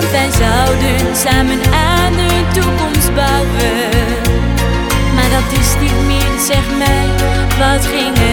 Want wij zouden samen aan de toekomst bouwen. Maar dat is niet meer, zeg mij, wat ging er?